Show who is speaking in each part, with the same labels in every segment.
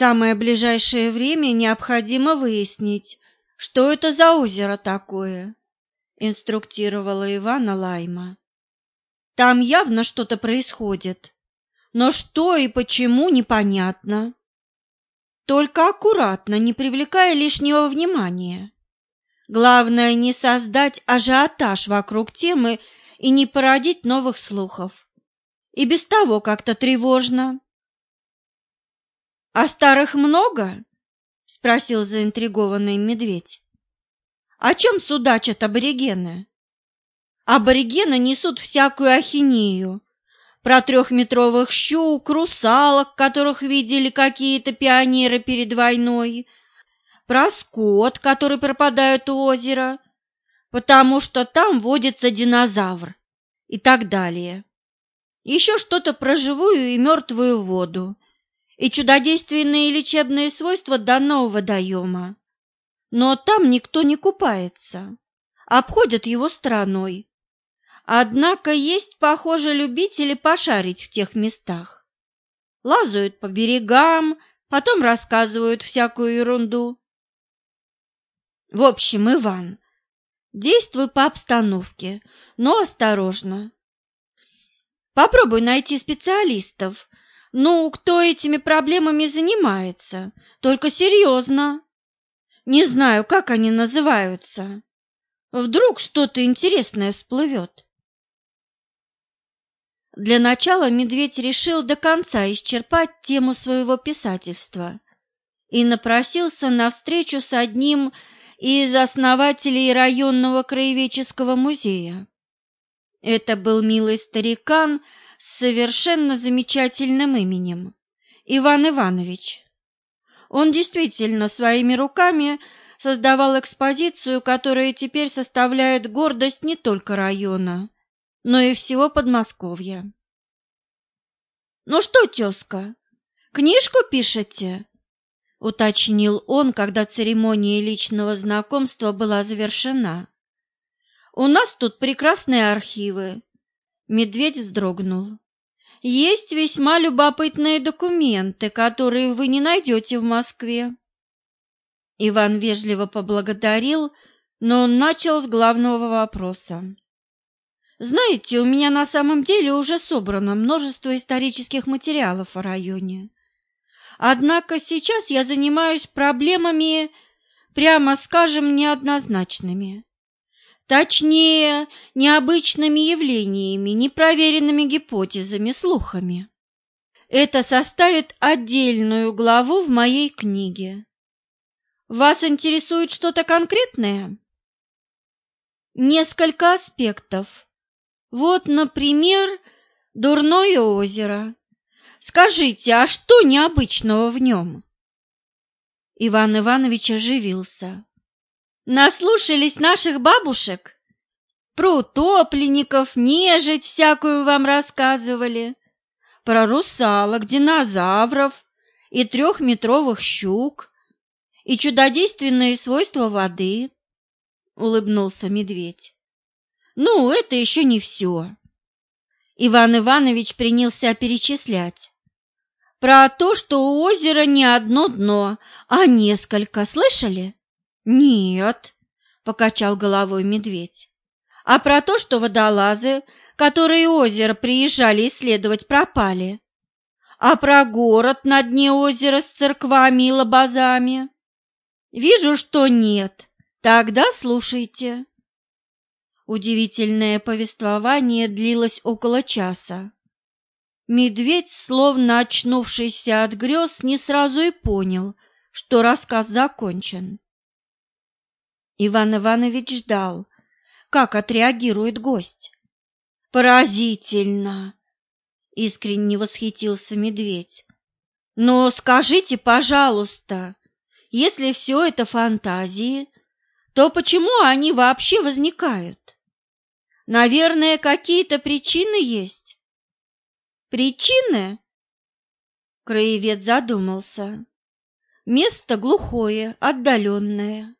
Speaker 1: самое ближайшее время необходимо выяснить, что это за озеро такое, инструктировала Ивана Лайма. Там явно что-то происходит, но что и почему непонятно. Только аккуратно, не привлекая лишнего внимания. Главное не создать ажиотаж вокруг темы и не породить новых слухов. И без того как-то тревожно. «А старых много?» — спросил заинтригованный медведь. «О чем судачат аборигены?» «Аборигены несут всякую ахинею, про трехметровых щук, русалок, которых видели какие-то пионеры перед войной, про скот, который пропадает у озера, потому что там водится динозавр и так далее. Еще что-то про живую и мертвую воду и чудодейственные лечебные свойства данного водоема. Но там никто не купается, обходят его стороной Однако есть, похоже, любители пошарить в тех местах. Лазают по берегам, потом рассказывают всякую ерунду. В общем, Иван, действуй по обстановке, но осторожно. Попробуй найти специалистов, ну, кто этими проблемами занимается, только серьезно. Не знаю, как они называются. Вдруг что-то интересное всплывет. Для начала медведь решил до конца исчерпать тему своего писательства и напросился на встречу с одним из основателей районного краеведческого музея. Это был милый старикан с совершенно замечательным именем – Иван Иванович. Он действительно своими руками создавал экспозицию, которая теперь составляет гордость не только района – но и всего Подмосковья. «Ну что, тезка, книжку пишете?» — уточнил он, когда церемония личного знакомства была завершена. «У нас тут прекрасные архивы». Медведь вздрогнул. «Есть весьма любопытные документы, которые вы не найдете в Москве». Иван вежливо поблагодарил, но он начал с главного вопроса. Знаете, у меня на самом деле уже собрано множество исторических материалов о районе. Однако сейчас я занимаюсь проблемами, прямо скажем, неоднозначными. Точнее, необычными явлениями, непроверенными гипотезами, слухами. Это составит отдельную главу в моей книге. Вас интересует что-то конкретное? Несколько аспектов вот, например, Дурное озеро. Скажите, а что необычного в нем? Иван Иванович оживился. Наслушались наших бабушек? Про утопленников, нежить всякую вам рассказывали. Про русалок, динозавров и трехметровых щук. И чудодейственные свойства воды, — улыбнулся медведь. Ну, это еще не все. Иван Иванович принялся перечислять. Про то, что у озера не одно дно, а несколько, слышали? Нет, покачал головой медведь. А про то, что водолазы, которые озеро приезжали исследовать, пропали. А про город на дне озера с церквами и лабазами? Вижу, что нет. Тогда слушайте. Удивительное повествование длилось около часа. Медведь, словно очнувшийся от грез, не сразу и понял, что рассказ закончен. Иван Иванович ждал, как отреагирует гость. «Поразительно!» — искренне восхитился медведь. «Но скажите, пожалуйста, если все это фантазии, то почему они вообще возникают?» Наверное, какие-то причины есть. Причины? Краевед задумался. Место глухое, отдаленное.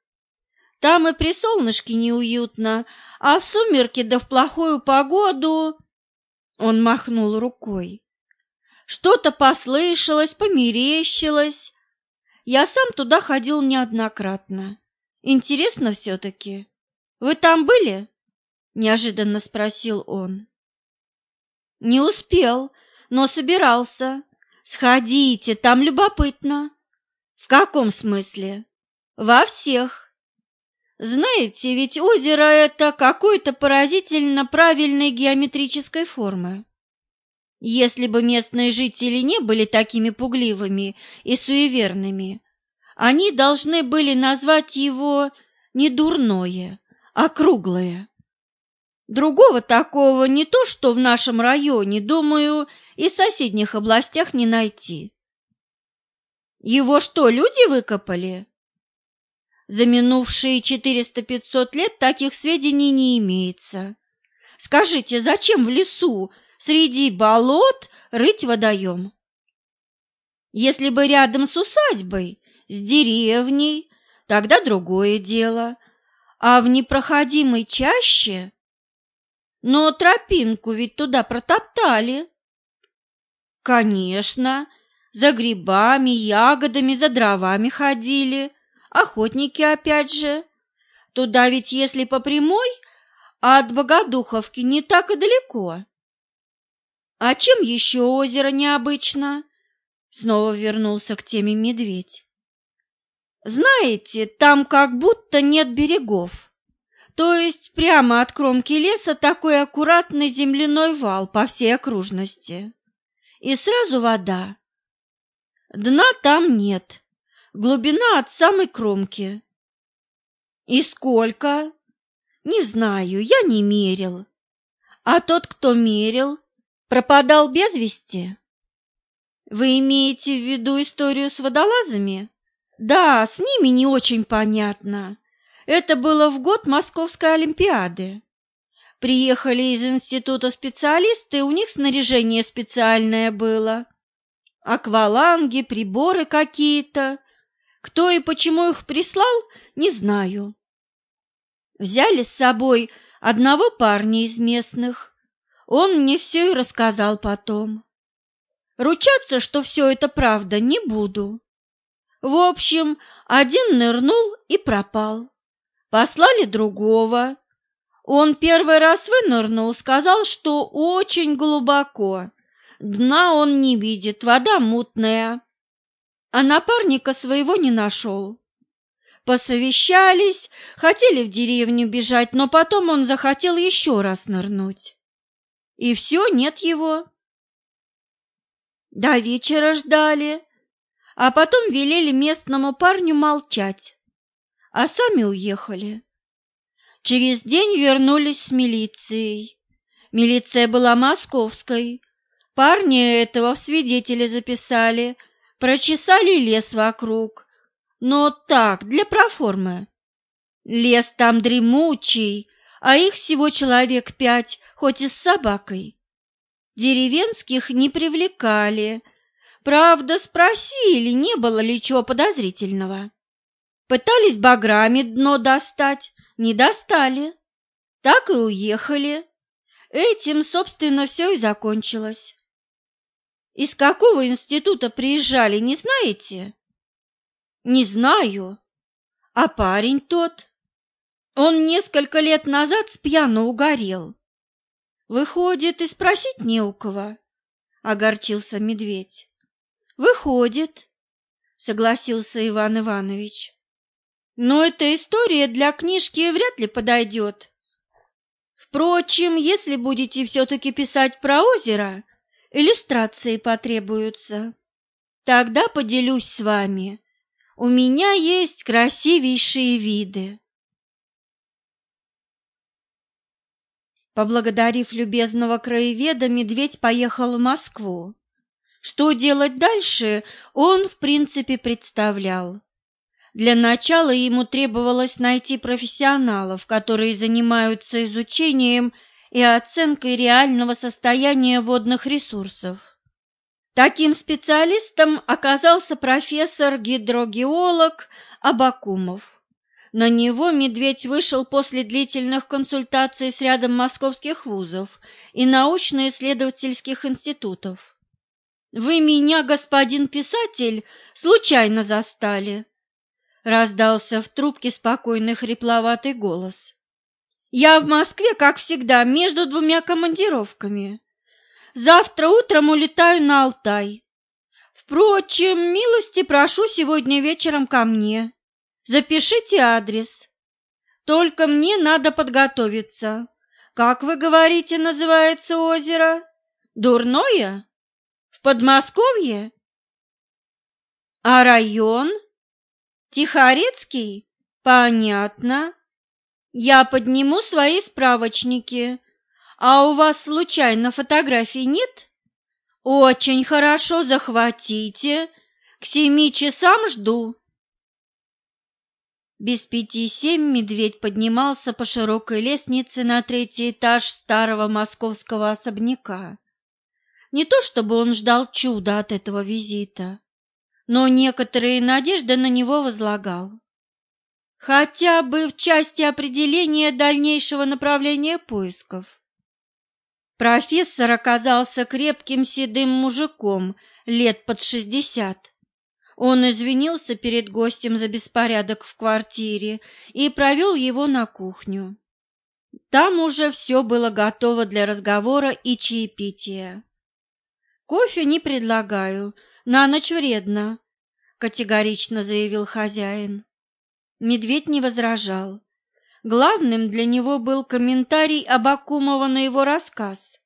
Speaker 1: Там и при солнышке неуютно, а в сумерки да в плохую погоду... Он махнул рукой. Что-то послышалось, померещилось, Я сам туда ходил неоднократно. Интересно все-таки. Вы там были? Неожиданно спросил он. Не успел, но собирался. Сходите, там любопытно. В каком смысле? Во всех. Знаете, ведь озеро это какой-то поразительно правильной геометрической формы. Если бы местные жители не были такими пугливыми и суеверными, они должны были назвать его не дурное, а круглое. Другого такого не то, что в нашем районе, думаю, и в соседних областях не найти. Его что, люди выкопали? За минувшие 400-500 лет таких сведений не имеется. Скажите, зачем в лесу среди болот рыть водоем. Если бы рядом с усадьбой, с деревней, тогда другое дело, а в непроходимой чаще... Но тропинку ведь туда протоптали. Конечно, за грибами, ягодами, за дровами ходили, охотники опять же. Туда ведь, если по прямой, а от Богодуховки не так и далеко. А чем еще озеро необычно? Снова вернулся к теме медведь. Знаете, там как будто нет берегов. То есть прямо от кромки леса такой аккуратный земляной вал по всей окружности. И сразу вода. Дна там нет. Глубина от самой кромки. И сколько? Не знаю, я не мерил. А тот, кто мерил, пропадал без вести? Вы имеете в виду историю с водолазами? Да, с ними не очень понятно. Это было в год Московской Олимпиады. Приехали из института специалисты, у них снаряжение специальное было. Акваланги, приборы какие-то. Кто и почему их прислал, не знаю. Взяли с собой одного парня из местных, он мне все и рассказал потом. Ручаться, что все это правда, не буду. В общем, один нырнул и пропал. Послали другого. Он первый раз вынырнул, сказал, что очень глубоко. Дна он не видит, вода мутная. А напарника своего не нашел. Посовещались, хотели в деревню бежать, но потом он захотел еще раз нырнуть. И все, нет его. До вечера ждали, а потом велели местному парню молчать, а сами уехали. Через день вернулись с милицией. Милиция была московской. Парни этого в свидетели записали, прочесали лес вокруг. Но так, для проформы. Лес там дремучий, а их всего человек пять, хоть и с собакой. Деревенских не привлекали. Правда, спросили, не было ли чего подозрительного. Пытались баграми дно достать, не достали. Так и уехали. Этим, собственно, все и закончилось. Из какого института приезжали, не знаете? Не знаю. А парень тот? Он несколько лет назад с пьяну угорел. Выходит, и спросить не у кого, — огорчился медведь. Выходит, — согласился Иван Иванович. Но эта история для книжки вряд ли подойдет. Впрочем, если будете все-таки писать про озеро, иллюстрации потребуются. Тогда поделюсь с вами. У меня есть красивейшие виды. Поблагодарив любезного краеведа, медведь поехал в Москву. Что делать дальше, он, в принципе, представлял. Для начала ему требовалось найти профессионалов, которые занимаются изучением и оценкой реального состояния водных ресурсов. Таким специалистом оказался профессор-гидрогеолог Абакумов. На него медведь вышел после длительных консультаций с рядом московских вузов и научно-исследовательских институтов. Вы меня, господин писатель, случайно застали. Раздался в трубке спокойный хрипловатый голос. Я в Москве, как всегда, между двумя командировками. Завтра утром улетаю на Алтай. Впрочем, милости прошу сегодня вечером ко мне. Запишите адрес. Только мне надо подготовиться. Как вы говорите, называется озеро? Дурное? В Подмосковье? А район? Тихорецкий? Понятно. Я подниму свои справочники. А у вас случайно фотографий нет? Очень хорошо, захватите. К семи часам жду. Без пяти семь медведь поднимался по широкой лестнице на третий этаж старого московского особняка. Не то чтобы он ждал чуда от этого визита, но некоторые надежды на него возлагал. Хотя бы в части определения дальнейшего направления поисков. Профессор оказался крепким седым мужиком лет под шестьдесят. Он извинился перед гостем за беспорядок в квартире и провел его на кухню. Там уже все было готово для разговора и чаепития. «Кофе не предлагаю, на ночь вредно», — категорично заявил хозяин. Медведь не возражал. Главным для него был комментарий Абакумова на его рассказ.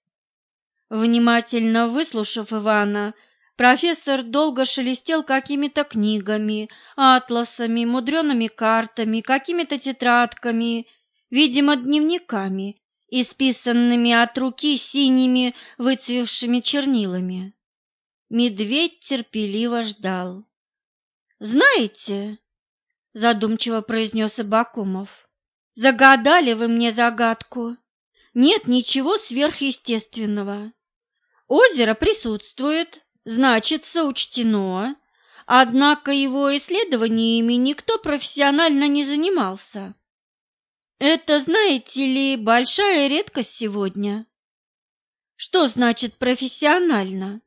Speaker 1: Внимательно выслушав Ивана, профессор долго шелестел какими-то книгами, атласами, мудреными картами, какими-то тетрадками, видимо, дневниками, исписанными от руки синими выцвевшими чернилами. Медведь терпеливо ждал. «Знаете, задумчиво произнес Абакумов. Загадали вы мне загадку. Нет ничего сверхъестественного. Озеро присутствует, значится учтено, однако его исследованиями никто профессионально не занимался. Это, знаете ли, большая редкость сегодня. Что значит профессионально?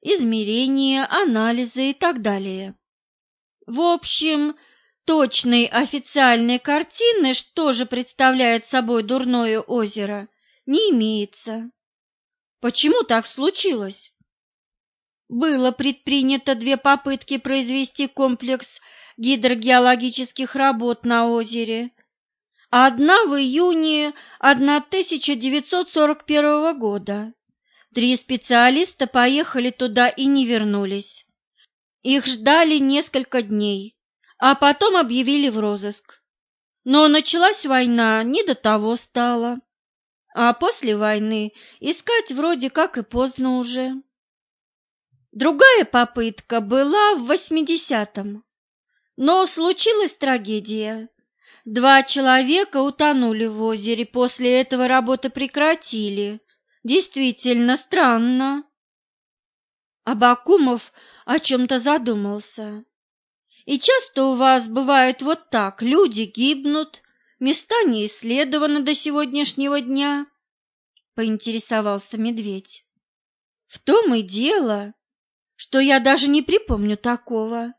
Speaker 1: Измерения, анализы и так далее. В общем, Точной официальной картины, что же представляет собой дурное озеро, не имеется. Почему так случилось? Было предпринято две попытки произвести комплекс гидрогеологических работ на озере. Одна в июне 1941 года. Три специалиста поехали туда и не вернулись. Их ждали несколько дней а потом объявили в розыск. Но началась война, не до того стало. А после войны искать вроде как и поздно уже. Другая попытка была в восьмидесятом. Но случилась трагедия. Два человека утонули в озере, после этого работы прекратили. Действительно странно. Абакумов о чем-то задумался. И часто у вас бывает вот так, люди гибнут, места не исследованы до сегодняшнего дня, поинтересовался медведь. В том и дело, что я даже не припомню такого.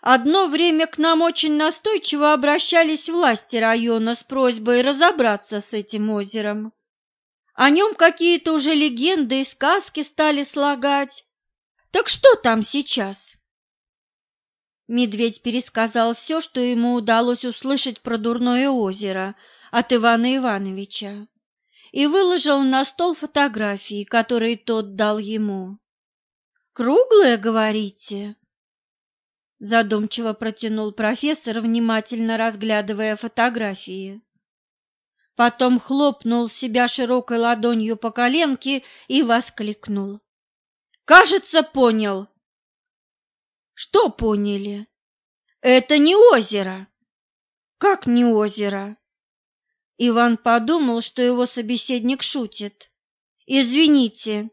Speaker 1: Одно время к нам очень настойчиво обращались власти района с просьбой разобраться с этим озером. О нем какие-то уже легенды и сказки стали слагать. Так что там сейчас? Медведь пересказал все, что ему удалось услышать про дурное озеро от Ивана Ивановича, и выложил на стол фотографии, которые тот дал ему. «Круглое, говорите?» Задумчиво протянул профессор, внимательно разглядывая фотографии. Потом хлопнул себя широкой ладонью по коленке и воскликнул. «Кажется, понял!» Что поняли? Это не озеро. Как не озеро? Иван подумал, что его собеседник шутит. Извините,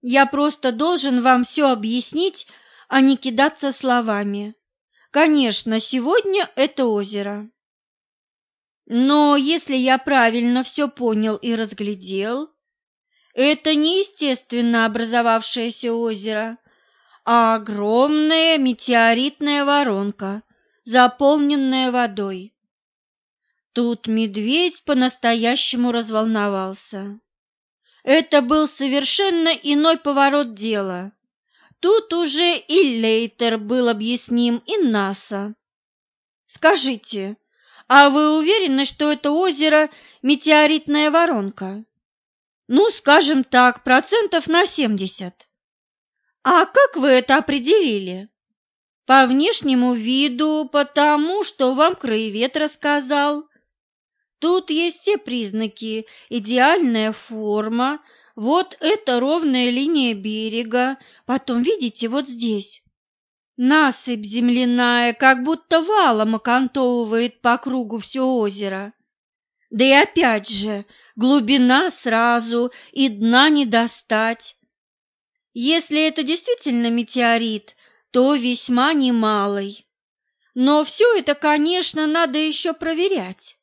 Speaker 1: я просто должен вам все объяснить, а не кидаться словами. Конечно, сегодня это озеро. Но если я правильно все понял и разглядел, это не естественно образовавшееся озеро, а огромная метеоритная воронка, заполненная водой. Тут медведь по-настоящему разволновался. Это был совершенно иной поворот дела. Тут уже и Лейтер был объясним, и НАСА. Скажите, а вы уверены, что это озеро метеоритная воронка? Ну, скажем так, процентов на семьдесят. А как вы это определили? По внешнему виду, потому что вам краевед рассказал. Тут есть все признаки. Идеальная форма, вот это ровная линия берега, потом, видите, вот здесь. Насыпь земляная, как будто валом окантовывает по кругу все озеро. Да и опять же, глубина сразу, и дна не достать. Если это действительно метеорит, то весьма немалый. Но все это, конечно, надо еще проверять.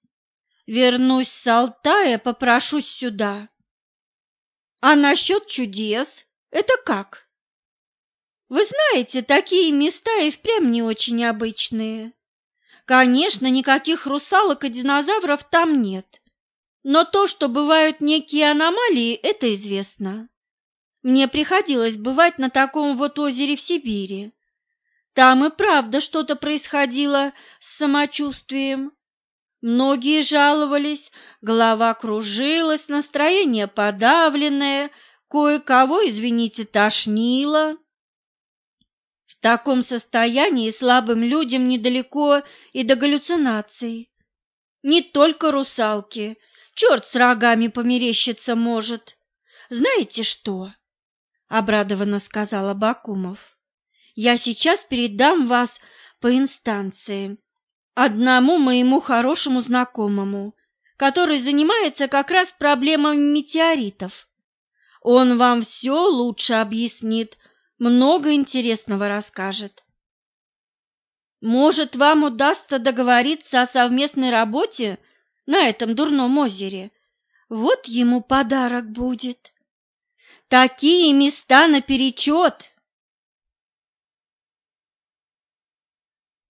Speaker 1: Вернусь с Алтая, попрошусь сюда. А насчет чудес – это как? Вы знаете, такие места и впрямь не очень обычные. Конечно, никаких русалок и динозавров там нет. Но то, что бывают некие аномалии, это известно. Мне приходилось бывать на таком вот озере в Сибири. Там и правда что-то происходило с самочувствием. Многие жаловались, голова кружилась, настроение подавленное, кое-кого, извините, тошнило. В таком состоянии слабым людям недалеко и до галлюцинаций. Не только русалки, черт с рогами померещиться может. Знаете что? — обрадованно сказала Бакумов. Я сейчас передам вас по инстанции одному моему хорошему знакомому, который занимается как раз проблемами метеоритов. Он вам все лучше объяснит, много интересного расскажет. Может, вам удастся договориться о совместной работе на этом дурном озере? Вот ему подарок будет. Такие места наперечет,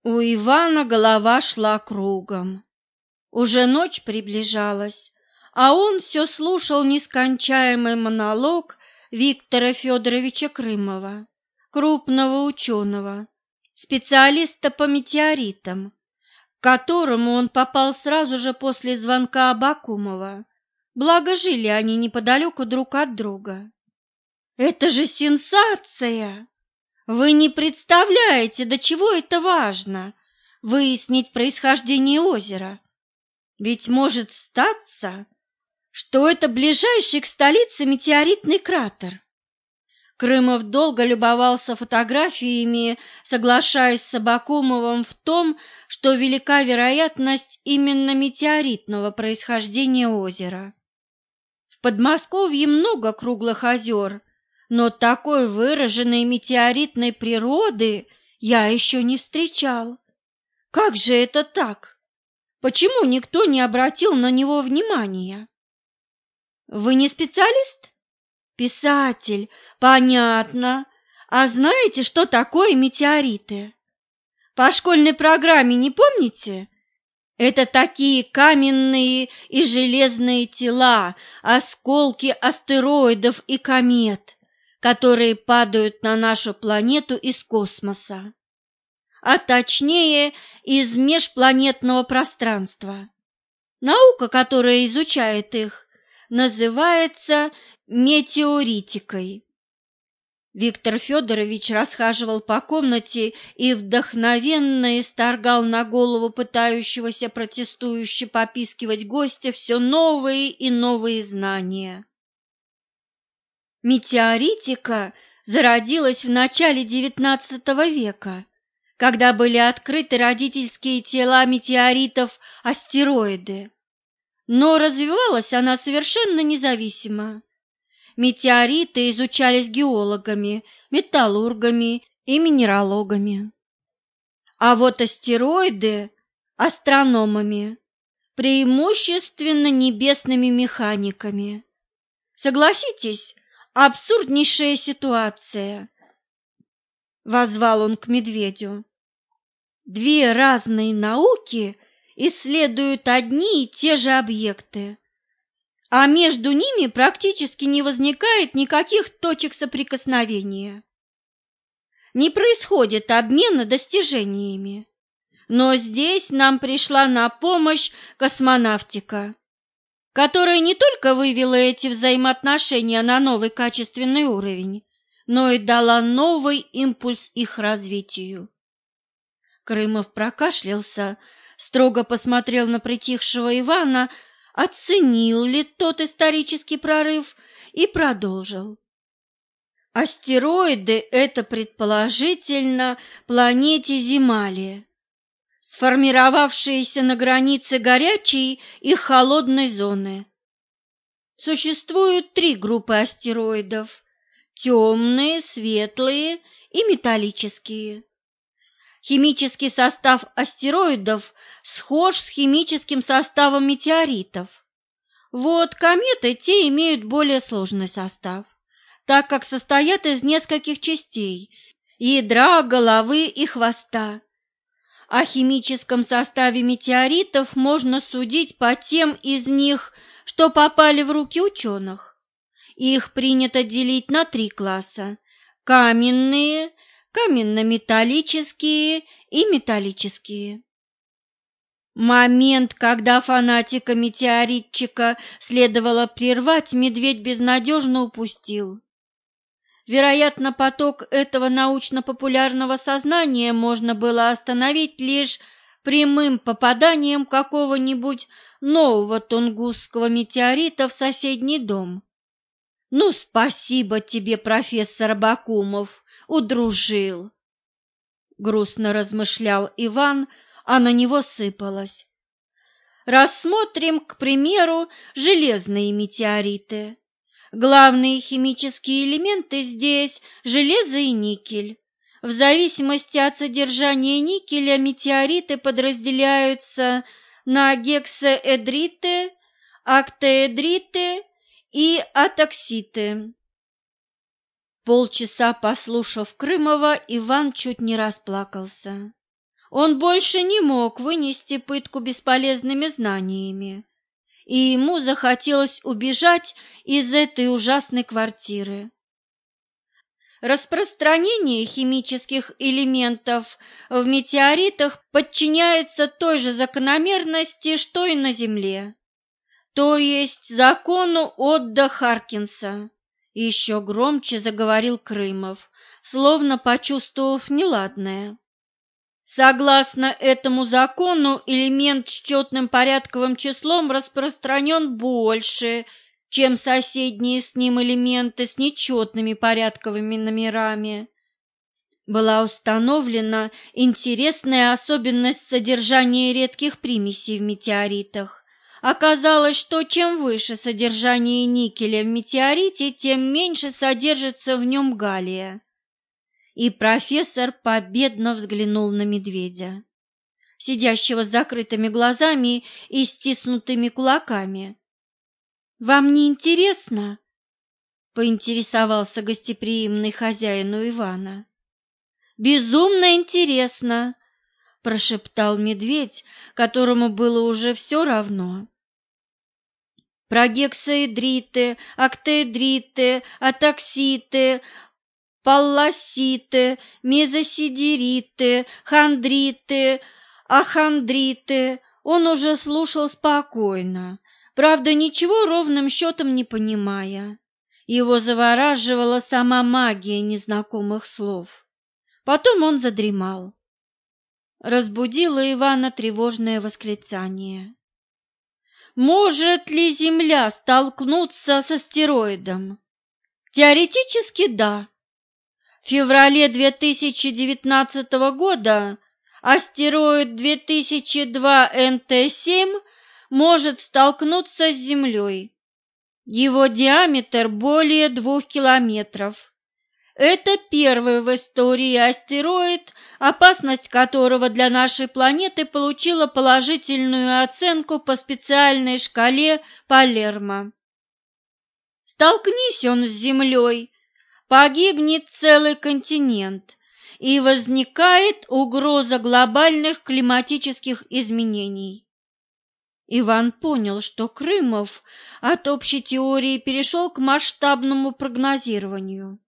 Speaker 1: У Ивана голова шла кругом. Уже ночь приближалась, а он все слушал нескончаемый монолог Виктора Федоровича Крымова, крупного ученого, специалиста по метеоритам, к которому он попал сразу же после звонка Абакумова. Благо жили они неподалеку друг от друга. «Это же сенсация!» Вы не представляете, до чего это важно – выяснить происхождение озера. Ведь может статься, что это ближайший к столице метеоритный кратер. Крымов долго любовался фотографиями, соглашаясь с Абакумовым в том, что велика вероятность именно метеоритного происхождения озера. В Подмосковье много круглых озер, но такой выраженной метеоритной природы я еще не встречал. Как же это так? Почему никто не обратил на него внимания? Вы не специалист? Писатель, понятно. А знаете, что такое метеориты? По школьной программе не помните? Это такие каменные и железные тела, осколки астероидов и комет которые падают на нашу планету из космоса, а точнее из межпланетного пространства. Наука, которая изучает их, называется метеоритикой. Виктор Федорович расхаживал по комнате и вдохновенно исторгал на голову пытающегося протестующе попискивать гостя все новые и новые знания. Метеоритика зародилась в начале XIX века, когда были открыты родительские тела метеоритов-астероиды. Но развивалась она совершенно независимо. Метеориты изучались геологами, металлургами и минералогами. А вот астероиды – астрономами, преимущественно небесными механиками. Согласитесь, абсурднейшая ситуация. Возвал он к медведю. Две разные науки исследуют одни и те же объекты, а между ними практически не возникает никаких точек соприкосновения. Не происходит обмена достижениями. Но здесь нам пришла на помощь космонавтика, которая не только вывела эти взаимоотношения на новый качественный уровень, но и дала новый импульс их развитию. Крымов прокашлялся, строго посмотрел на притихшего Ивана, оценил ли тот исторический прорыв и продолжил. Астероиды – это предположительно планете Земали, сформировавшиеся на границе горячей и холодной зоны. Существуют три группы астероидов – темные, светлые и металлические. Химический состав астероидов схож с химическим составом метеоритов. Вот кометы те имеют более сложный состав, так как состоят из нескольких частей – ядра, головы и хвоста. О химическом составе метеоритов можно судить по тем из них, что попали в руки ученых. Их принято делить на три класса – каменные – каменно-металлические и металлические. Момент, когда фанатика-метеоритчика следовало прервать, медведь безнадежно упустил. Вероятно, поток этого научно-популярного сознания можно было остановить лишь прямым попаданием какого-нибудь нового тунгусского метеорита в соседний дом. Ну, спасибо тебе, профессор Бакумов, удружил. Грустно размышлял Иван, а на него сыпалось. Рассмотрим, к примеру, железные метеориты. Главные химические элементы здесь – железо и никель. В зависимости от содержания никеля метеориты подразделяются на гексаэдриты, октаэдриты и атокситы. Полчаса послушав Крымова, Иван чуть не расплакался. Он больше не мог вынести пытку бесполезными знаниями, и ему захотелось убежать из этой ужасной квартиры. Распространение химических элементов в метеоритах подчиняется той же закономерности, что и на Земле, то есть закону Отда Харкинса. Еще громче заговорил Крымов, словно почувствовав неладное. Согласно этому закону, элемент с четным порядковым числом распространен больше, чем соседние с ним элементы с нечетными порядковыми номерами. Была установлена интересная особенность содержания редких примесей в метеоритах. Оказалось, что чем выше содержание никеля в метеорите, тем меньше содержится в нем галлия. И профессор победно взглянул на медведя, сидящего с закрытыми глазами и стиснутыми кулаками. «Вам не интересно?» — поинтересовался гостеприимный хозяин у Ивана. «Безумно интересно!» – прошептал медведь, которому было уже все равно. Про гексаэдриты, октаэдриты, атокситы, палласиты, мезосидериты, хондриты, ахондриты он уже слушал спокойно, правда, ничего ровным счетом не понимая. Его завораживала сама магия незнакомых слов. Потом он задремал разбудило Ивана тревожное восклицание. Может ли Земля столкнуться с астероидом? Теоретически да. В феврале 2019 года астероид 2002 НТ-7 может столкнуться с Землей. Его диаметр более двух километров. Это первый в истории астероид, опасность которого для нашей планеты получила положительную оценку по специальной шкале Палермо. Столкнись он с землей, погибнет целый континент, и возникает угроза глобальных климатических изменений. Иван понял, что Крымов от общей теории перешел к масштабному прогнозированию.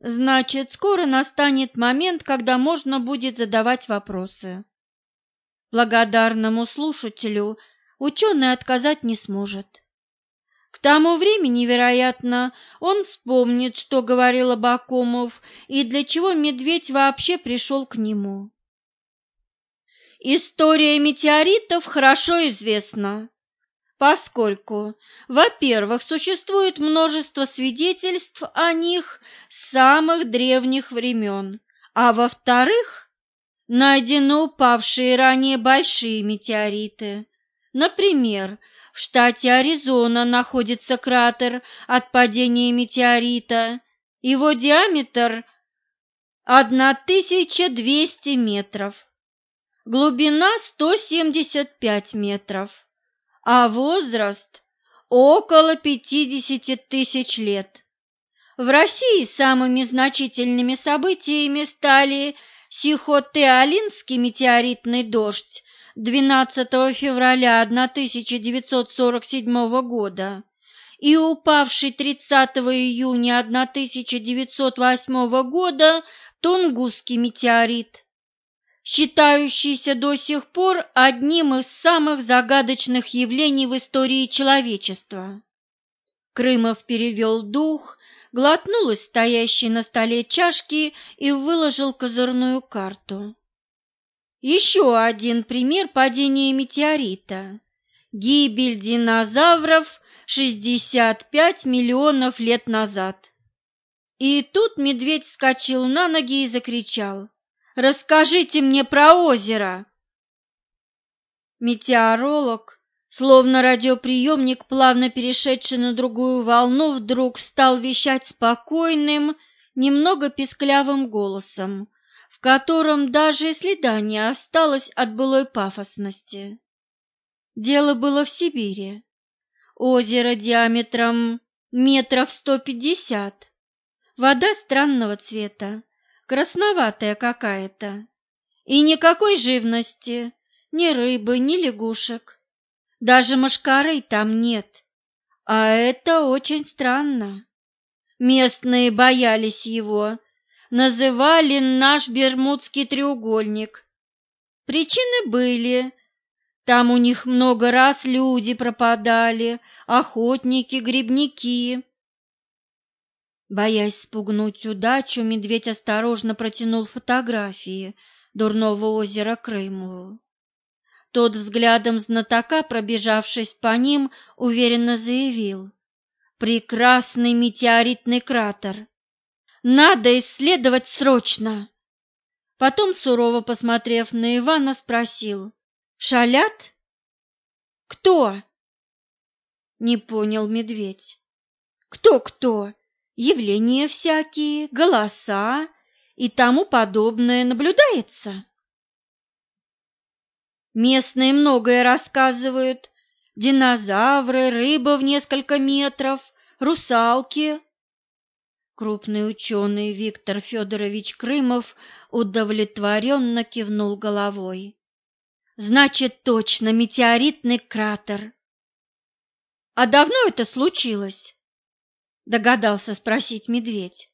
Speaker 1: Значит, скоро настанет момент, когда можно будет задавать вопросы. Благодарному слушателю ученый отказать не сможет. Тому времени, вероятно, он вспомнит, что говорил Абакумов и для чего медведь вообще пришел к нему. История метеоритов хорошо известна, поскольку, во-первых, существует множество свидетельств о них с самых древних времен, а во-вторых, найдены упавшие ранее большие метеориты. Например, в штате Аризона находится кратер от падения метеорита. Его диаметр 1200 метров, глубина 175 метров, а возраст около 50 тысяч лет. В России самыми значительными событиями стали Сихотеолинский метеоритный дождь 12 февраля 1947 года и упавший 30 июня 1908 года Тунгусский метеорит, считающийся до сих пор одним из самых загадочных явлений в истории человечества. Крымов перевел дух, глотнул из стоящей на столе чашки и выложил козырную карту. Еще один пример падения метеорита. Гибель динозавров 65 миллионов лет назад. И тут медведь вскочил на ноги и закричал. «Расскажите мне про озеро!» Метеоролог, словно радиоприемник, плавно перешедший на другую волну, вдруг стал вещать спокойным, немного писклявым голосом, котором даже следа не осталось от былой пафосности. Дело было в Сибири. Озеро диаметром метров сто пятьдесят. Вода странного цвета, красноватая какая-то. И никакой живности, ни рыбы, ни лягушек. Даже мошкары там нет. А это очень странно. Местные боялись его, называли наш Бермудский треугольник. Причины были. Там у них много раз люди пропадали, охотники, грибники. Боясь спугнуть удачу, медведь осторожно протянул фотографии дурного озера Крымову. Тот взглядом знатока, пробежавшись по ним, уверенно заявил. «Прекрасный метеоритный кратер! Надо исследовать срочно. Потом, сурово посмотрев на Ивана, спросил. Шалят? Кто? Не понял медведь. Кто-кто? Явления всякие, голоса и тому подобное наблюдается. Местные многое рассказывают. Динозавры, рыба в несколько метров, русалки. Крупный ученый Виктор Федорович Крымов удовлетворенно кивнул головой. Значит, точно метеоритный кратер. А давно это случилось? Догадался спросить медведь.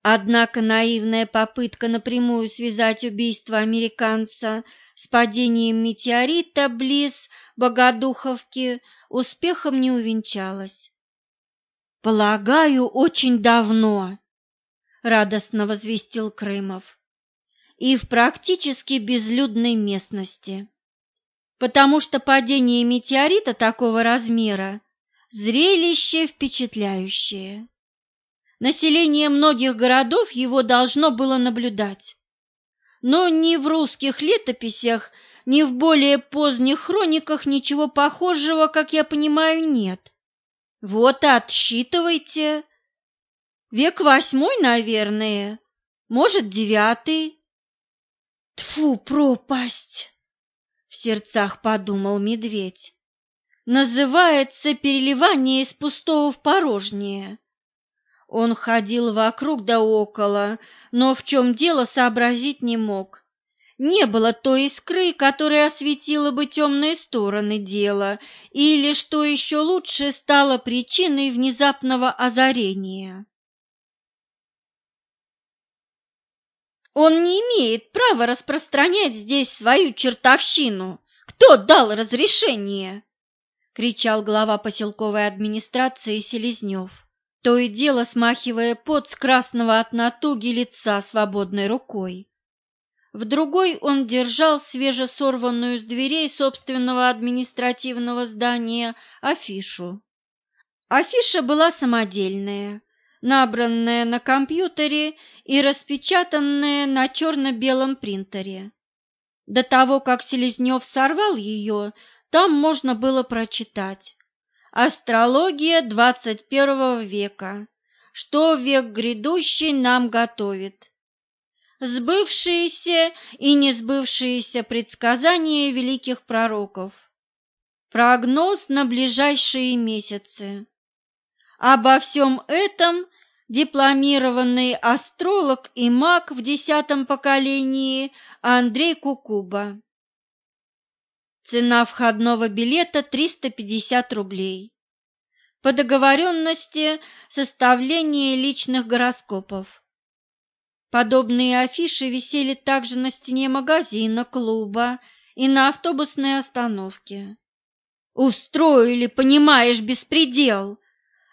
Speaker 1: Однако наивная попытка напрямую связать убийство американца с падением метеорита близ Богодуховки успехом не увенчалась. «Полагаю, очень давно», — радостно возвестил Крымов, «и в практически безлюдной местности, потому что падение метеорита такого размера — зрелище впечатляющее. Население многих городов его должно было наблюдать, но ни в русских летописях, ни в более поздних хрониках ничего похожего, как я понимаю, нет. Вот и отсчитывайте. Век восьмой, наверное, может, девятый. Тфу, пропасть! В сердцах подумал медведь. называется переливание из пустого в порожнее. Он ходил вокруг да около, но в чем дело сообразить не мог. Не было той искры, которая осветила бы темные стороны дела, или, что еще лучше, стала причиной внезапного озарения. Он не имеет права распространять здесь свою чертовщину. Кто дал разрешение? кричал глава поселковой администрации Селезнев, то и дело смахивая пот с красного от натуги лица свободной рукой. В другой он держал свежесорванную с дверей собственного административного здания афишу. Афиша была самодельная, набранная на компьютере и распечатанная на черно-белом принтере. До того, как Селезнев сорвал ее, там можно было прочитать «Астрология двадцать первого века. Что век грядущий нам готовит?» Сбывшиеся и несбывшиеся предсказания великих пророков. Прогноз на ближайшие месяцы. Обо всем этом дипломированный астролог и маг в десятом поколении Андрей Кукуба. Цена входного билета 350 рублей. По договоренности составление личных гороскопов. Подобные афиши висели также на стене магазина, клуба и на автобусной остановке. Устроили, понимаешь, беспредел.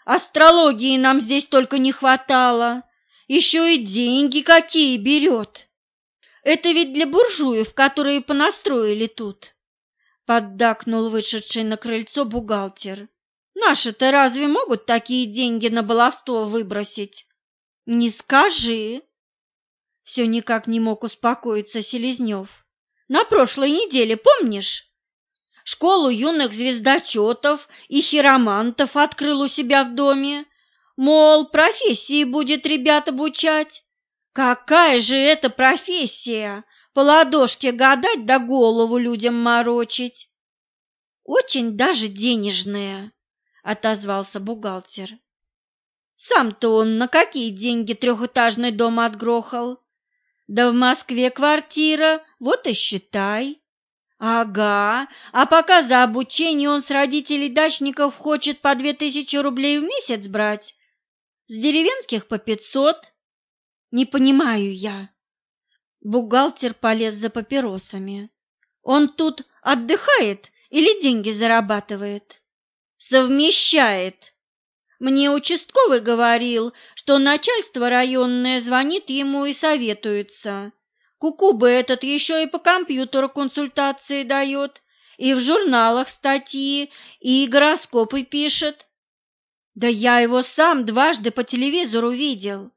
Speaker 1: Астрологии нам здесь только не хватало. Еще и деньги какие берет. Это ведь для буржуев, которые понастроили тут поддакнул вышедший на крыльцо бухгалтер. Наши-то разве могут такие деньги на баловство выбросить? Не скажи. Все никак не мог успокоиться Селезнев. На прошлой неделе, помнишь? Школу юных звездочетов и хиромантов открыл у себя в доме. Мол, профессии будет ребят обучать. Какая же это профессия? по ладошке гадать да голову людям морочить. Очень даже денежная, отозвался бухгалтер. Сам-то он на какие деньги трехэтажный дом отгрохал? Да в Москве квартира, вот и считай. Ага, а пока за обучение он с родителей дачников хочет по две тысячи рублей в месяц брать, с деревенских по пятьсот. Не понимаю я, Бухгалтер полез за папиросами. Он тут отдыхает или деньги зарабатывает? Совмещает. Мне участковый говорил, что начальство районное звонит ему и советуется. Кукуба этот еще и по компьютеру консультации дает, и в журналах статьи, и гороскопы пишет. Да я его сам дважды по телевизору видел.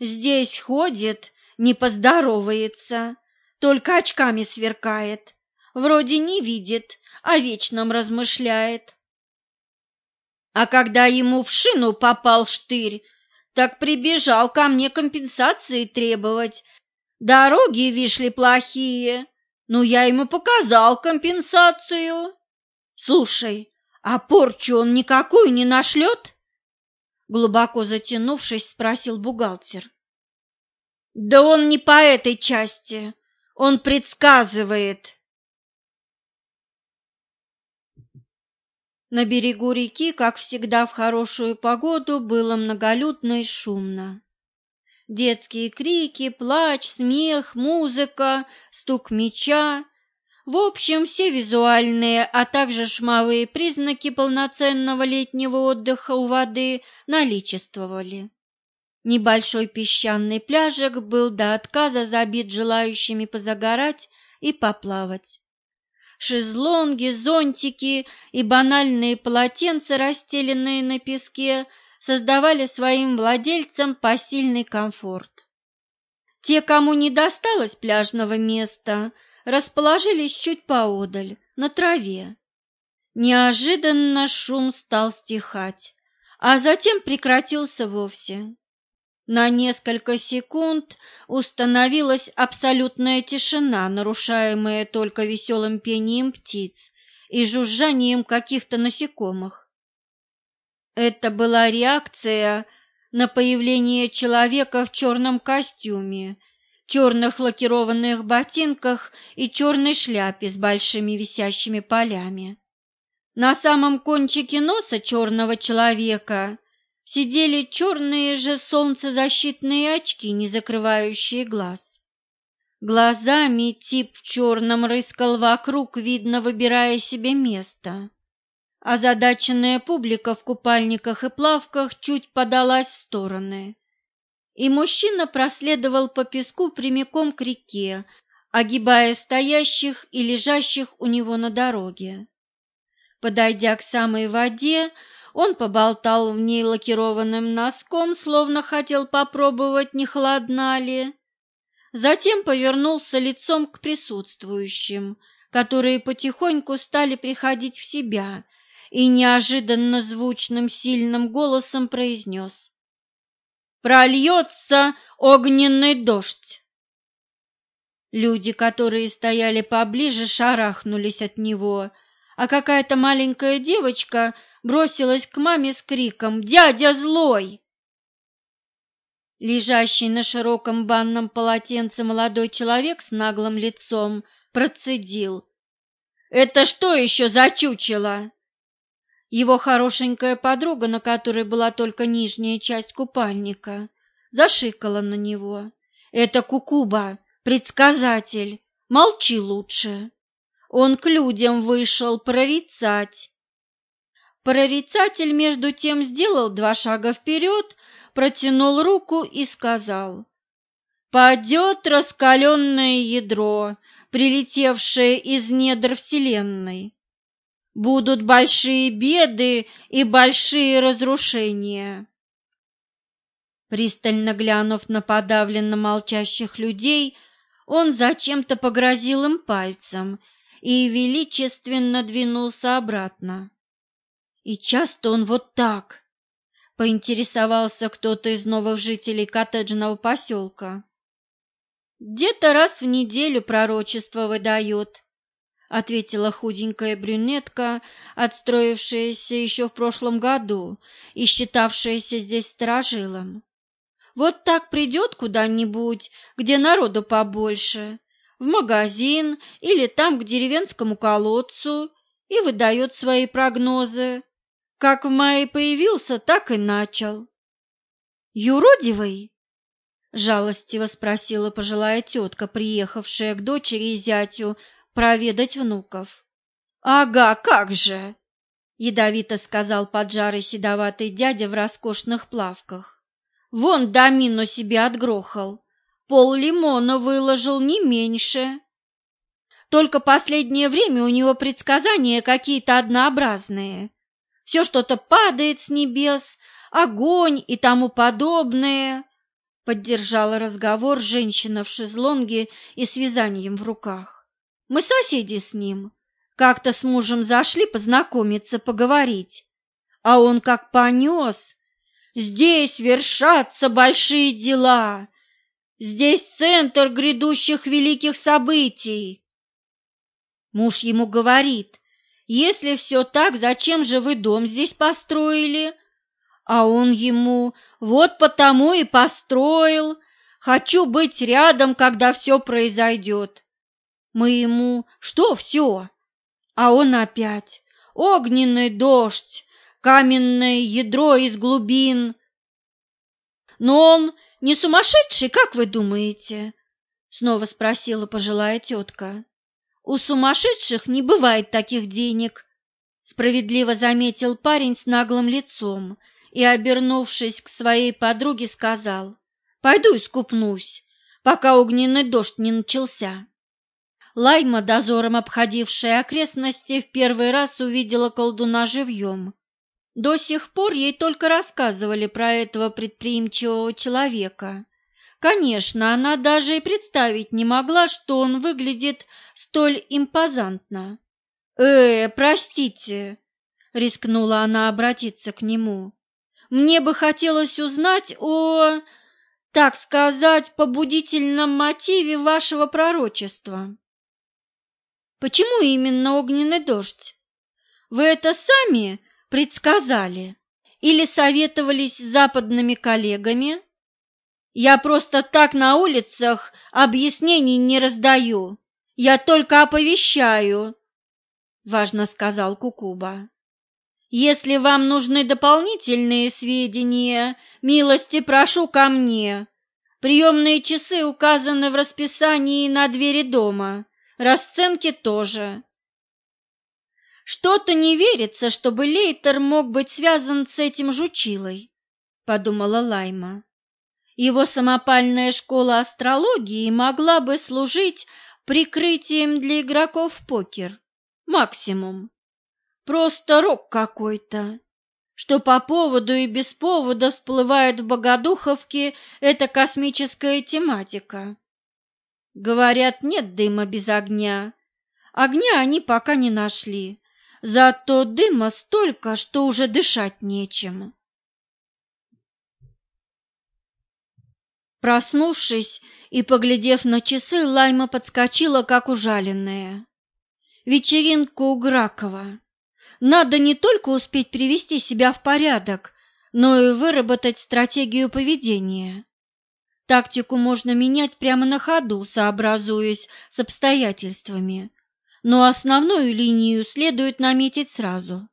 Speaker 1: Здесь ходит не поздоровается, только очками сверкает. Вроде не видит, о вечном размышляет. А когда ему в шину попал штырь, так прибежал ко мне компенсации требовать. Дороги, вишли, плохие. Ну, я ему показал компенсацию. Слушай, а порчу он никакую не нашлет? Глубоко затянувшись, спросил бухгалтер. Да он не по этой части, он предсказывает. На берегу реки, как всегда в хорошую погоду, было многолюдно и шумно. Детские крики, плач, смех, музыка, стук меча. В общем, все визуальные, а также шмовые признаки полноценного летнего отдыха у воды наличествовали. Небольшой песчаный пляжик был до отказа забит желающими позагорать и поплавать. Шезлонги, зонтики и банальные полотенца, расстеленные на песке, создавали своим владельцам посильный комфорт. Те, кому не досталось пляжного места, расположились чуть поодаль, на траве. Неожиданно шум стал стихать, а затем прекратился вовсе. На несколько секунд установилась абсолютная тишина, нарушаемая только веселым пением птиц и жужжанием каких-то насекомых. Это была реакция на появление человека в черном костюме, черных лакированных ботинках и черной шляпе с большими висящими полями. На самом кончике носа черного человека сидели черные же солнцезащитные очки, не закрывающие глаз. Глазами тип в черном рыскал вокруг, видно, выбирая себе место. Озадаченная публика в купальниках и плавках чуть подалась в стороны, и мужчина проследовал по песку прямиком к реке, огибая стоящих и лежащих у него на дороге. Подойдя к самой воде, он поболтал в ней лакированным носком, словно хотел попробовать, не холодна ли. Затем повернулся лицом к присутствующим, которые потихоньку стали приходить в себя – и неожиданно звучным сильным голосом произнес «Прольется огненный дождь!» Люди, которые стояли поближе, шарахнулись от него, а какая-то маленькая девочка бросилась к маме с криком «Дядя злой!». Лежащий на широком банном полотенце молодой человек с наглым лицом процедил. «Это что еще за чучело?» Его хорошенькая подруга, на которой была только нижняя часть купальника, зашикала на него. «Это Кукуба, предсказатель, молчи лучше. Он к людям вышел прорицать». Прорицатель между тем сделал два шага вперед, протянул руку и сказал, «Падет раскаленное ядро, прилетевшее из недр Вселенной. Будут большие беды и большие разрушения. Пристально глянув на подавленно молчащих людей, он зачем-то погрозил им пальцем и величественно двинулся обратно. И часто он вот так, поинтересовался кто-то из новых жителей коттеджного поселка. Где-то раз в неделю пророчество выдает, — ответила худенькая брюнетка, отстроившаяся еще в прошлом году и считавшаяся здесь сторожилом. «Вот так придет куда-нибудь, где народу побольше, в магазин или там к деревенскому колодцу и выдает свои прогнозы. Как в мае появился, так и начал». «Юродивый?» — жалостиво спросила пожилая тетка, приехавшая к дочери и зятю проведать внуков. «Ага, как же!» — ядовито сказал поджарый седоватый дядя в роскошных плавках. «Вон домину себе отгрохал, пол лимона выложил не меньше. Только последнее время у него предсказания какие-то однообразные. Все что-то падает с небес, огонь и тому подобное». Поддержала разговор женщина в шезлонге и с вязанием в руках. Мы соседи с ним. Как-то с мужем зашли познакомиться, поговорить. А он как понес. Здесь вершатся большие дела. Здесь центр грядущих великих событий. Муж ему говорит, если все так, зачем же вы дом здесь построили? А он ему, вот потому и построил. Хочу быть рядом, когда все произойдет. Мы ему «Что все?» А он опять «Огненный дождь, каменное ядро из глубин». «Но он не сумасшедший, как вы думаете?» Снова спросила пожилая тетка. «У сумасшедших не бывает таких денег», справедливо заметил парень с наглым лицом и, обернувшись к своей подруге, сказал, «Пойду искупнусь, пока огненный дождь не начался». Лайма, дозором обходившая окрестности, в первый раз увидела колдуна живьем. До сих пор ей только рассказывали про этого предприимчивого человека. Конечно, она даже и представить не могла, что он выглядит столь импозантно. «Э, простите», — рискнула она обратиться к нему. «Мне бы хотелось узнать о, так сказать, побудительном мотиве вашего пророчества». Почему именно огненный дождь? Вы это сами предсказали или советовались с западными коллегами? Я просто так на улицах объяснений не раздаю. Я только оповещаю, — важно сказал Кукуба. Если вам нужны дополнительные сведения, милости прошу ко мне. Приемные часы указаны в расписании на двери дома, расценки тоже. Что-то не верится, чтобы Лейтер мог быть связан с этим жучилой, подумала Лайма. Его самопальная школа астрологии могла бы служить прикрытием для игроков в покер. Максимум. Просто рок какой-то. Что по поводу и без повода всплывает в Богодуховке эта космическая тематика. Говорят, нет дыма без огня. Огня они пока не нашли, зато дыма столько, что уже дышать нечем. Проснувшись и поглядев на часы, Лайма подскочила, как ужаленная. Вечеринка у Гракова. Надо не только успеть привести себя в порядок, но и выработать стратегию поведения. Тактику можно менять прямо на ходу, сообразуясь с обстоятельствами, но основную линию следует наметить сразу.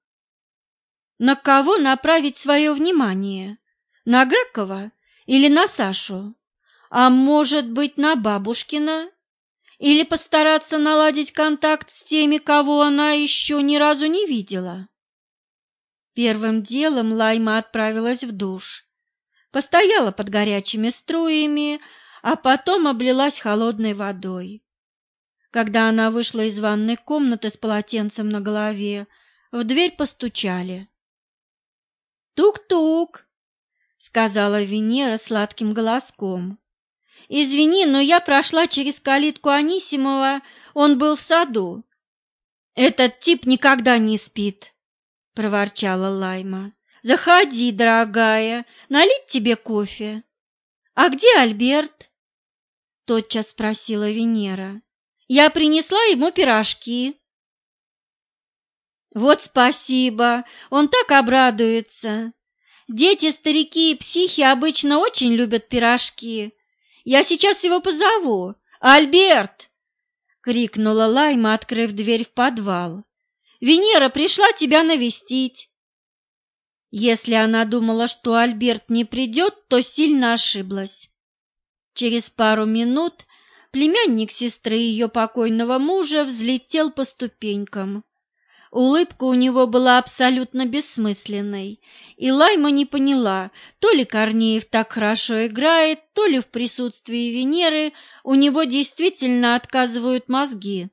Speaker 1: На кого направить свое внимание? На Гракова или на Сашу? А может быть, на Бабушкина? или постараться наладить контакт с теми, кого она еще ни разу не видела. Первым делом Лайма отправилась в душ, постояла под горячими струями, а потом облилась холодной водой. Когда она вышла из ванной комнаты с полотенцем на голове, в дверь постучали. «Тук-тук!» — сказала Венера сладким голоском. Извини, но я прошла через калитку Анисимова, он был в саду. Этот тип никогда не спит, проворчала Лайма. Заходи, дорогая, налить тебе кофе. А где Альберт? Тотчас спросила Венера. Я принесла ему пирожки. Вот спасибо, он так обрадуется. Дети, старики и психи обычно очень любят пирожки. Я сейчас его позову. Альберт!» — крикнула Лайма, открыв дверь в подвал. «Венера пришла тебя навестить». Если она думала, что Альберт не придет, то сильно ошиблась. Через пару минут племянник сестры ее покойного мужа взлетел по ступенькам. Улыбка у него была абсолютно бессмысленной, и Лайма не поняла, то ли Корнеев так хорошо играет, то ли в присутствии Венеры у него действительно отказывают мозги.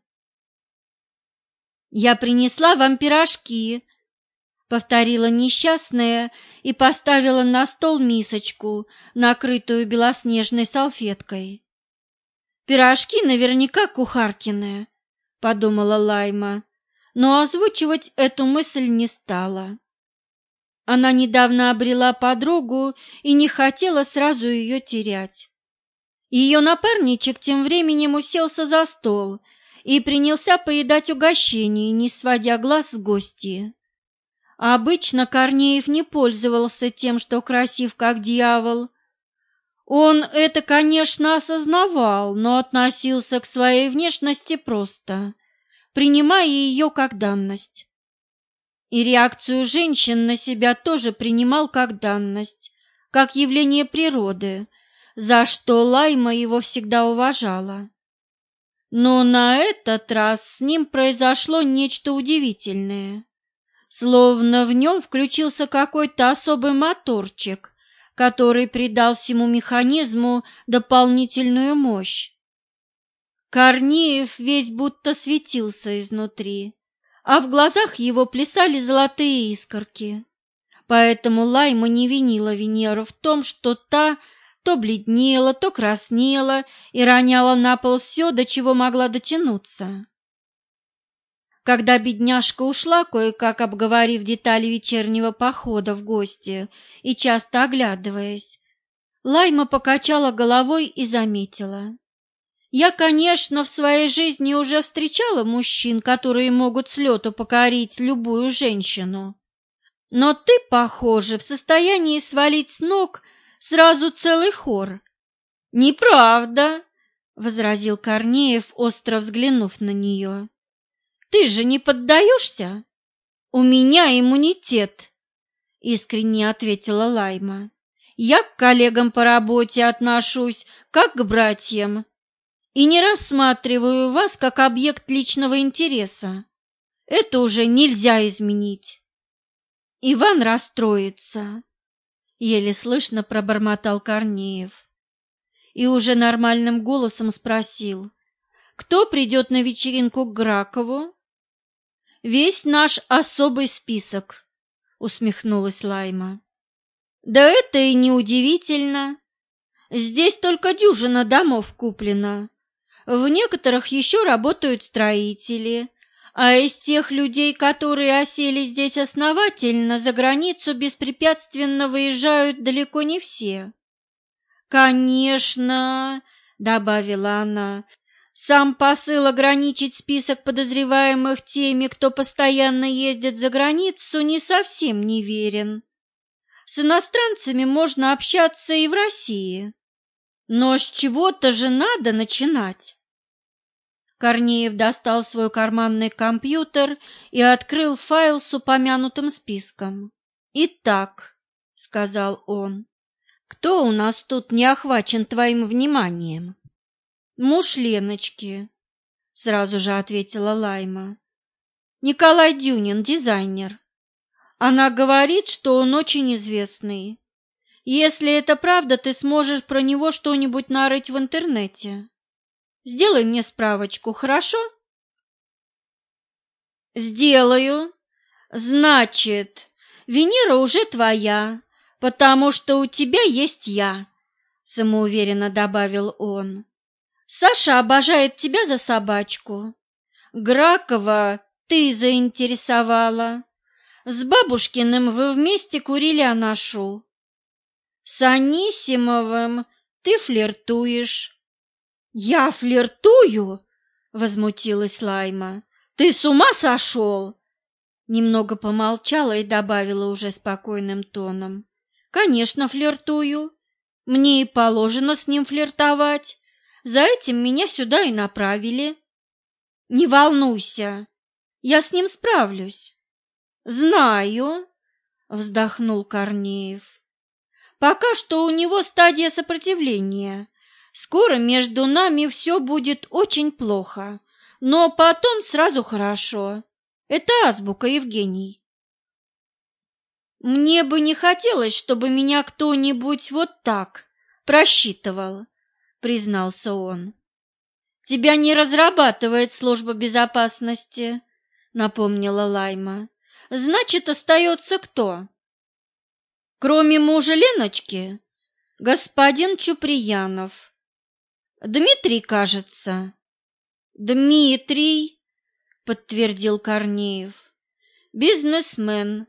Speaker 1: «Я принесла вам пирожки», — повторила несчастная и поставила на стол мисочку, накрытую белоснежной салфеткой. «Пирожки наверняка кухаркины», — подумала Лайма но озвучивать эту мысль не стала. Она недавно обрела подругу и не хотела сразу ее терять. Ее напарничек тем временем уселся за стол и принялся поедать угощение, не сводя глаз с гостья. Обычно Корнеев не пользовался тем, что красив как дьявол. Он это, конечно, осознавал, но относился к своей внешности просто принимая ее как данность. И реакцию женщин на себя тоже принимал как данность, как явление природы, за что Лайма его всегда уважала. Но на этот раз с ним произошло нечто удивительное. Словно в нем включился какой-то особый моторчик, который придал всему механизму дополнительную мощь. Корнеев весь будто светился изнутри, а в глазах его плясали золотые искорки. Поэтому Лайма не винила Венеру в том, что та то бледнела, то краснела и роняла на пол все, до чего могла дотянуться. Когда бедняжка ушла, кое-как обговорив детали вечернего похода в гости и часто оглядываясь, Лайма покачала головой и заметила. Я, конечно, в своей жизни уже встречала мужчин, которые могут с лету покорить любую женщину. Но ты, похоже, в состоянии свалить с ног сразу целый хор. Неправда, возразил Корнеев, остро взглянув на нее. Ты же не поддаешься? У меня иммунитет, искренне ответила Лайма. Я к коллегам по работе отношусь, как к братьям и не рассматриваю вас как объект личного интереса. Это уже нельзя изменить. Иван расстроится, еле слышно пробормотал Корнеев. И уже нормальным голосом спросил, кто придет на вечеринку к Гракову? Весь наш особый список, усмехнулась Лайма. Да это и не удивительно. Здесь только дюжина домов куплена, в некоторых еще работают строители, а из тех людей, которые осели здесь основательно, за границу беспрепятственно выезжают далеко не все. «Конечно», — добавила она, — «сам посыл ограничить список подозреваемых теми, кто постоянно ездит за границу, не совсем неверен. С иностранцами можно общаться и в России. Но с чего-то же надо начинать. Корнеев достал свой карманный компьютер и открыл файл с упомянутым списком. «Итак», — сказал он, — «кто у нас тут не охвачен твоим вниманием?» «Муж Леночки», — сразу же ответила Лайма. «Николай Дюнин, дизайнер. Она говорит, что он очень известный. Если это правда, ты сможешь про него что-нибудь нарыть в интернете. Сделай мне справочку, хорошо? Сделаю. Значит, Венера уже твоя, потому что у тебя есть я, самоуверенно добавил он. Саша обожает тебя за собачку. Гракова ты заинтересовала. С бабушкиным вы вместе курили анашу. С Анисимовым ты флиртуешь. Я флиртую? Возмутилась Лайма. Ты с ума сошел? Немного помолчала и добавила уже спокойным тоном. Конечно, флиртую. Мне и положено с ним флиртовать. За этим меня сюда и направили. Не волнуйся, я с ним справлюсь. Знаю, вздохнул Корнеев. Пока что у него стадия сопротивления. Скоро между нами все будет очень плохо, но потом сразу хорошо. Это азбука, Евгений. Мне бы не хотелось, чтобы меня кто-нибудь вот так просчитывал, признался он. Тебя не разрабатывает служба безопасности, напомнила Лайма. Значит, остается кто? Кроме мужа Леночки, господин Чуприянов. Дмитрий, кажется. Дмитрий, подтвердил Корнеев. Бизнесмен,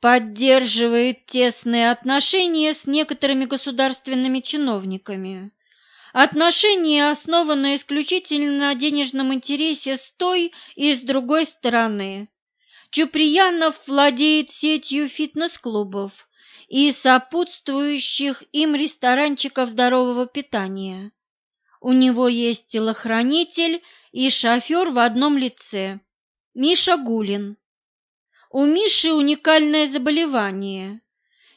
Speaker 1: поддерживает тесные отношения с некоторыми государственными чиновниками. Отношения основаны исключительно на денежном интересе с той и с другой стороны. Чуприянов владеет сетью фитнес-клубов, и сопутствующих им ресторанчиков здорового питания. У него есть телохранитель и шофер в одном лице – Миша Гулин. У Миши уникальное заболевание.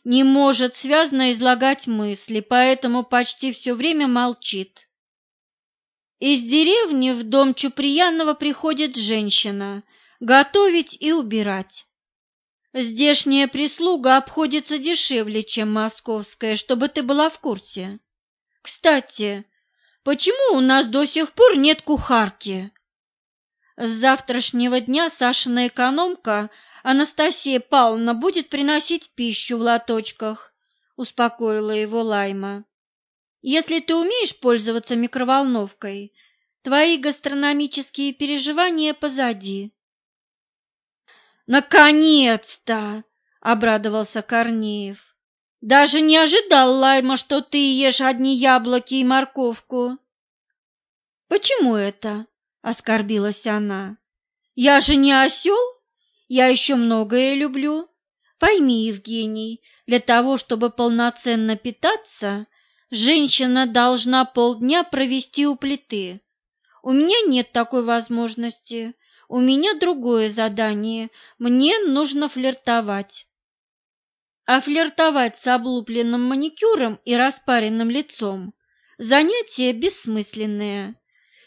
Speaker 1: Не может связно излагать мысли, поэтому почти все время молчит. Из деревни в дом Чуприянова приходит женщина – готовить и убирать. Здешняя прислуга обходится дешевле, чем московская, чтобы ты была в курсе. Кстати, почему у нас до сих пор нет кухарки? С завтрашнего дня Сашина экономка Анастасия Павловна будет приносить пищу в лоточках, успокоила его Лайма. Если ты умеешь пользоваться микроволновкой, твои гастрономические переживания позади. Наконец-то, обрадовался Корнеев. Даже не ожидал, Лайма, что ты ешь одни яблоки и морковку. Почему это? Оскорбилась она. Я же не осел, я еще многое люблю. Пойми, Евгений, для того, чтобы полноценно питаться, женщина должна полдня провести у плиты. У меня нет такой возможности. У меня другое задание. Мне нужно флиртовать. А флиртовать с облупленным маникюром и распаренным лицом – занятие бессмысленное.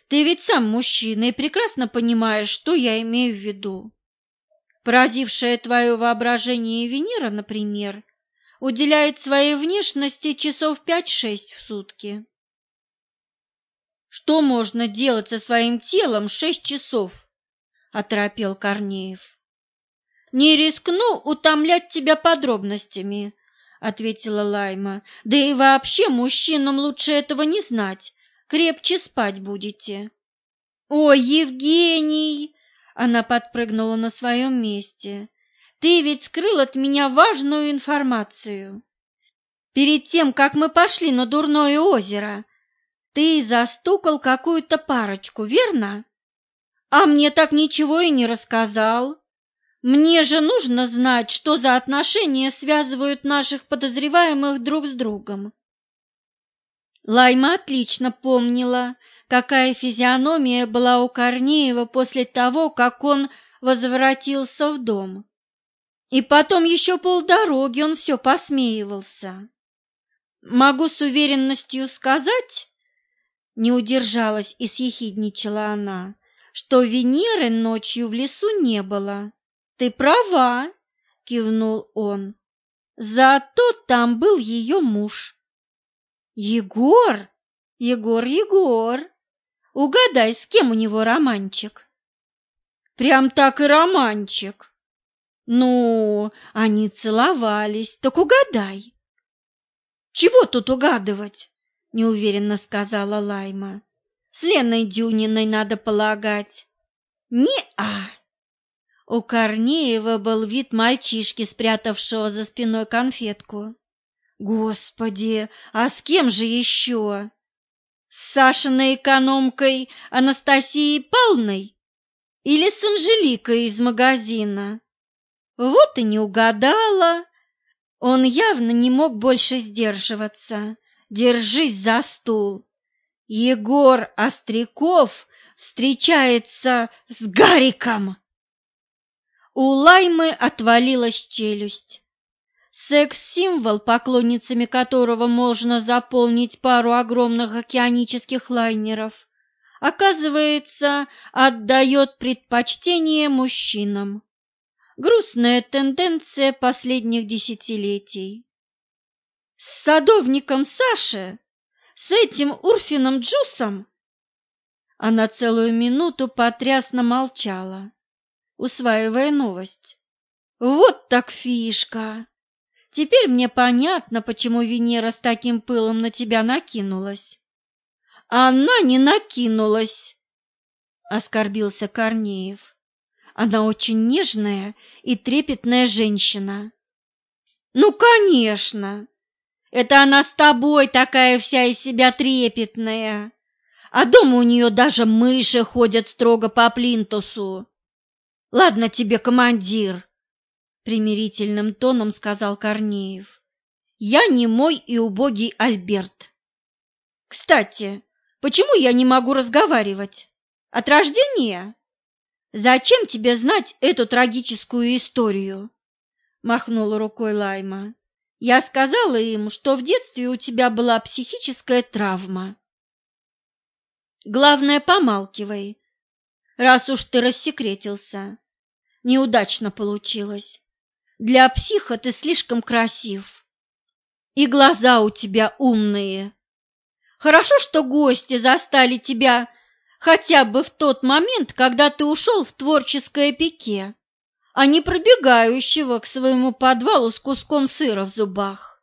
Speaker 1: Ты ведь сам мужчина и прекрасно понимаешь, что я имею в виду. Поразившая твое воображение Венера, например, уделяет своей внешности часов пять-шесть в сутки. Что можно делать со своим телом шесть часов? Оторопел Корнеев. Не рискну утомлять тебя подробностями, ответила Лайма. Да и вообще мужчинам лучше этого не знать. Крепче спать будете. Ой, Евгений, она подпрыгнула на своем месте. Ты ведь скрыл от меня важную информацию. Перед тем, как мы пошли на дурное озеро, ты застукал какую-то парочку, верно? А мне так ничего и не рассказал. Мне же нужно знать, что за отношения связывают наших подозреваемых друг с другом. Лайма отлично помнила, какая физиономия была у Корнеева после того, как он возвратился в дом. И потом еще полдороги он все посмеивался. Могу с уверенностью сказать, не удержалась и съехидничала она, что Венеры ночью в лесу не было. Ты права, кивнул он. Зато там был ее муж. Егор, Егор, Егор, угадай, с кем у него романчик? Прям так и романчик. Ну, они целовались, так угадай. Чего тут угадывать? неуверенно сказала Лайма. С Леной Дюниной надо полагать. Не-а. У Корнеева был вид мальчишки, спрятавшего за спиной конфетку. Господи, а с кем же еще? С Сашиной экономкой Анастасией Павловной? Или с Анжеликой из магазина? Вот и не угадала. Он явно не мог больше сдерживаться. Держись за стул. Егор Остряков встречается с Гариком. У Лаймы отвалилась челюсть. Секс-символ, поклонницами которого можно заполнить пару огромных океанических лайнеров, оказывается, отдает предпочтение мужчинам. Грустная тенденция последних десятилетий. С садовником Саши? С этим Урфином Джусом? Она целую минуту потрясно молчала, усваивая новость. Вот так фишка! Теперь мне понятно, почему Венера с таким пылом на тебя накинулась. Она не накинулась, оскорбился Корнеев. Она очень нежная и трепетная женщина. Ну, конечно, это она с тобой такая вся из себя трепетная. А дома у нее даже мыши ходят строго по плинтусу. Ладно тебе, командир, примирительным тоном сказал Корнеев. Я не мой и убогий Альберт. Кстати, почему я не могу разговаривать? От рождения? Зачем тебе знать эту трагическую историю? Махнула рукой Лайма. Я сказала им, что в детстве у тебя была психическая травма. Главное, помалкивай, раз уж ты рассекретился. Неудачно получилось. Для психа ты слишком красив. И глаза у тебя умные. Хорошо, что гости застали тебя хотя бы в тот момент, когда ты ушел в творческое пике а не пробегающего к своему подвалу с куском сыра в зубах.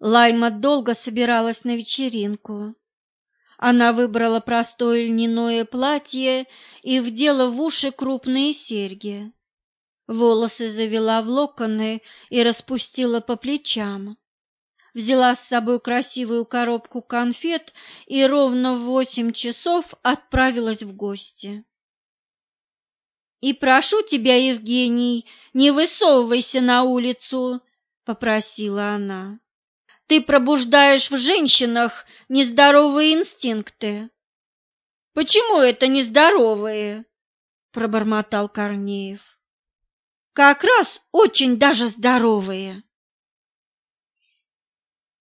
Speaker 1: Лайма долго собиралась на вечеринку. Она выбрала простое льняное платье и вдела в уши крупные серьги. Волосы завела в локоны и распустила по плечам. взяла с собой красивую коробку конфет и ровно в восемь часов отправилась в гости. «И прошу тебя, Евгений, не высовывайся на улицу», — попросила она. «Ты пробуждаешь в женщинах нездоровые инстинкты». «Почему это нездоровые?» — пробормотал Корнеев. «Как раз очень даже здоровые.